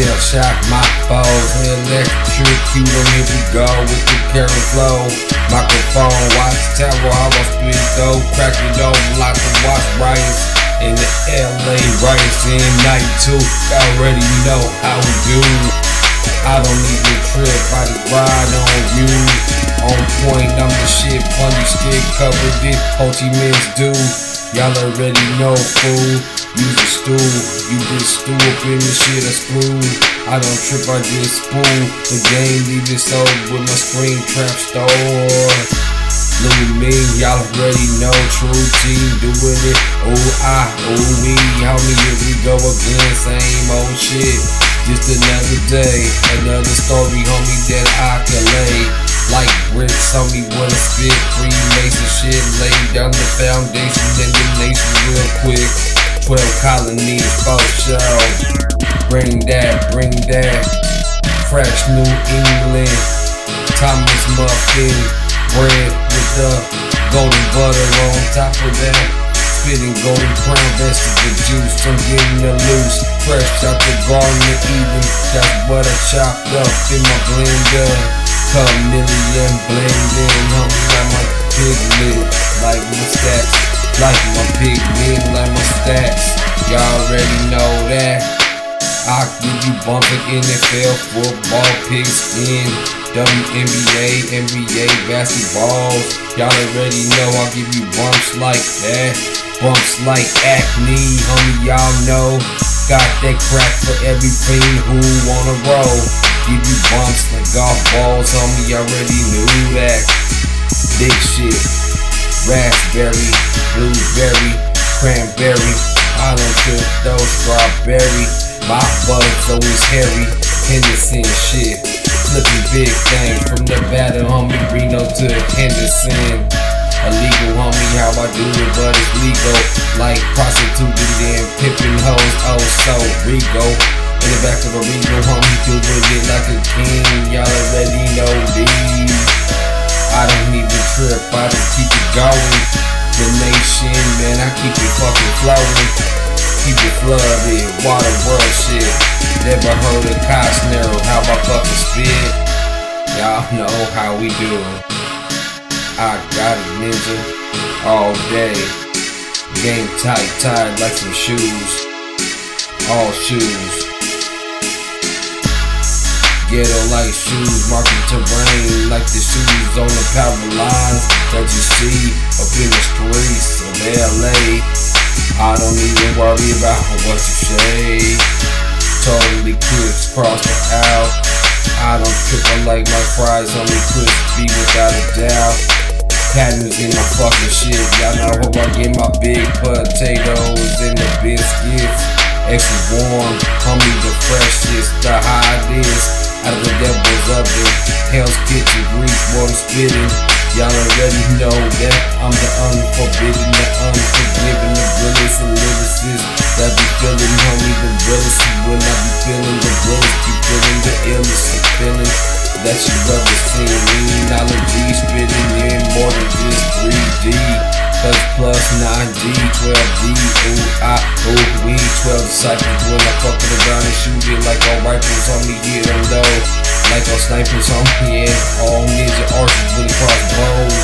shock my foes. Electrocute them, here we go with the current flow. Microphone, watch tower, I spit though. Crack it open like the Watts riots. In the LA riots in night two. Already know how we do. I don't need even trip, I just ride on you. On point, I'm the shit, funny stick covered it. Ho Chi Minh's do. Y'all already know, fool. Use a stool. You just stew up in the shit I screw. I don't trip, I just spool. The game leave it so with my screen trap store. Little me, y'all already know. True team doing it. Oh, I, ah, oh, we. How me, here we go again. Same old shit. Just another day. Another story, homie, that I can lay. Like bricks, homie, wanna spit Freemason shit, lay down the foundation and nation real quick. 12 colonies, for show. Bring that, bring that. Fresh New England. Thomas Muffin. Bread with the golden butter on top of that. Spitting golden crown vegetable juice. I'm getting it loose. Fresh out the garden of Eden. That's what I chopped up in my blender. Chameleon blending, homie, like my piglet, like my stats, like my piglet, like my stats. Y'all already know that. I give you bumping NFL, football, pigskin, WNBA, NBA, basketballs. Y'all already know I'll give you bumps like that. Bumps like acne, homie, y'all know. Got that crack for every who wanna roll. Give you bumps like golf balls, homie, already knew that. Big shit. Raspberry, blueberry, cranberry. I don't trip those strawberry. My butt's always hairy. Henderson shit. Flipping big things from battle, homie, Reno to Henderson. Illegal, homie, how I do it, but it's legal. Like prostituting and pimping hoes, oh so Rigo. In the back of a Reno, homie, doing it like a king. Y'all already know these. I don't even trip, I just keep it going. The nation, man, I keep it fucking flowing. Keep it flooded, water world shit. Never heard of Costner, how I fucking spit. Y'all know how we do. I got a ninja all day. Game tight, tied like some shoes. All shoes. Ghetto like shoes, marking terrain like the shoes on the power lines that you see up in the streets of LA. I don't even worry about what you say. Totally crisscross the out. I don't trip, like my fries only crispy without a doubt. Patterns in my fucking shit. Y'all know how I get my big potatoes and the biscuits. Extra warm, homie, the freshest, the hottest. Out of the devil's oven, Hell's Kitchen, grease, water spitting. Y'all already know that I'm the unforbidden, the unforgiven, the brilliant and lyricist that be feeling, homie, the realest. When I be feeling the realest, be feeling the illest, the feeling that you ever seen. Knowledge spitting in more than just 3D. Cause plus 9D, 12D, I, ooh, we 12 disciples when I fucking around and shoot it like all rifles on me, get them low. Like all snipers on me, yeah, all ninja archers really cross bows.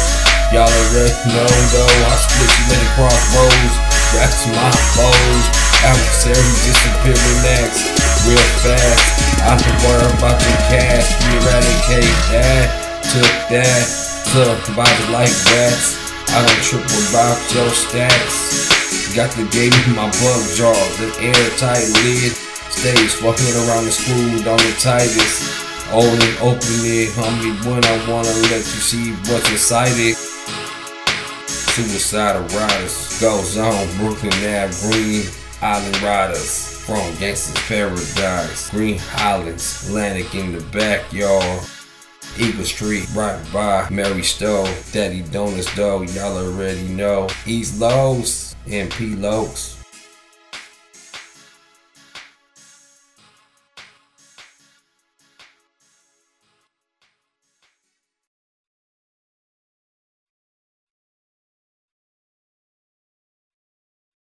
Y'all already know though, I split you let it cross bows. That's my foes. Adversaries disappearing next, real fast. I don't worry about the cash, eradicate that. Took that, took bodies like rats. I don't trip about your stats. Got the gate in my bug jar, the airtight lid. Stays fucking around the school on the tightest. Only open it, homie, when I wanna let you see what's inside it. Suicidal Riders goes on, Brooklyn Ave, Green Island Riders. From Gangsta's Paradise, Green Highlands, Atlantic in the backyard. Eagle Street, right by Mary Stowe, Daddy Donuts, though, y'all already know. East Lowe's and P. Lokes.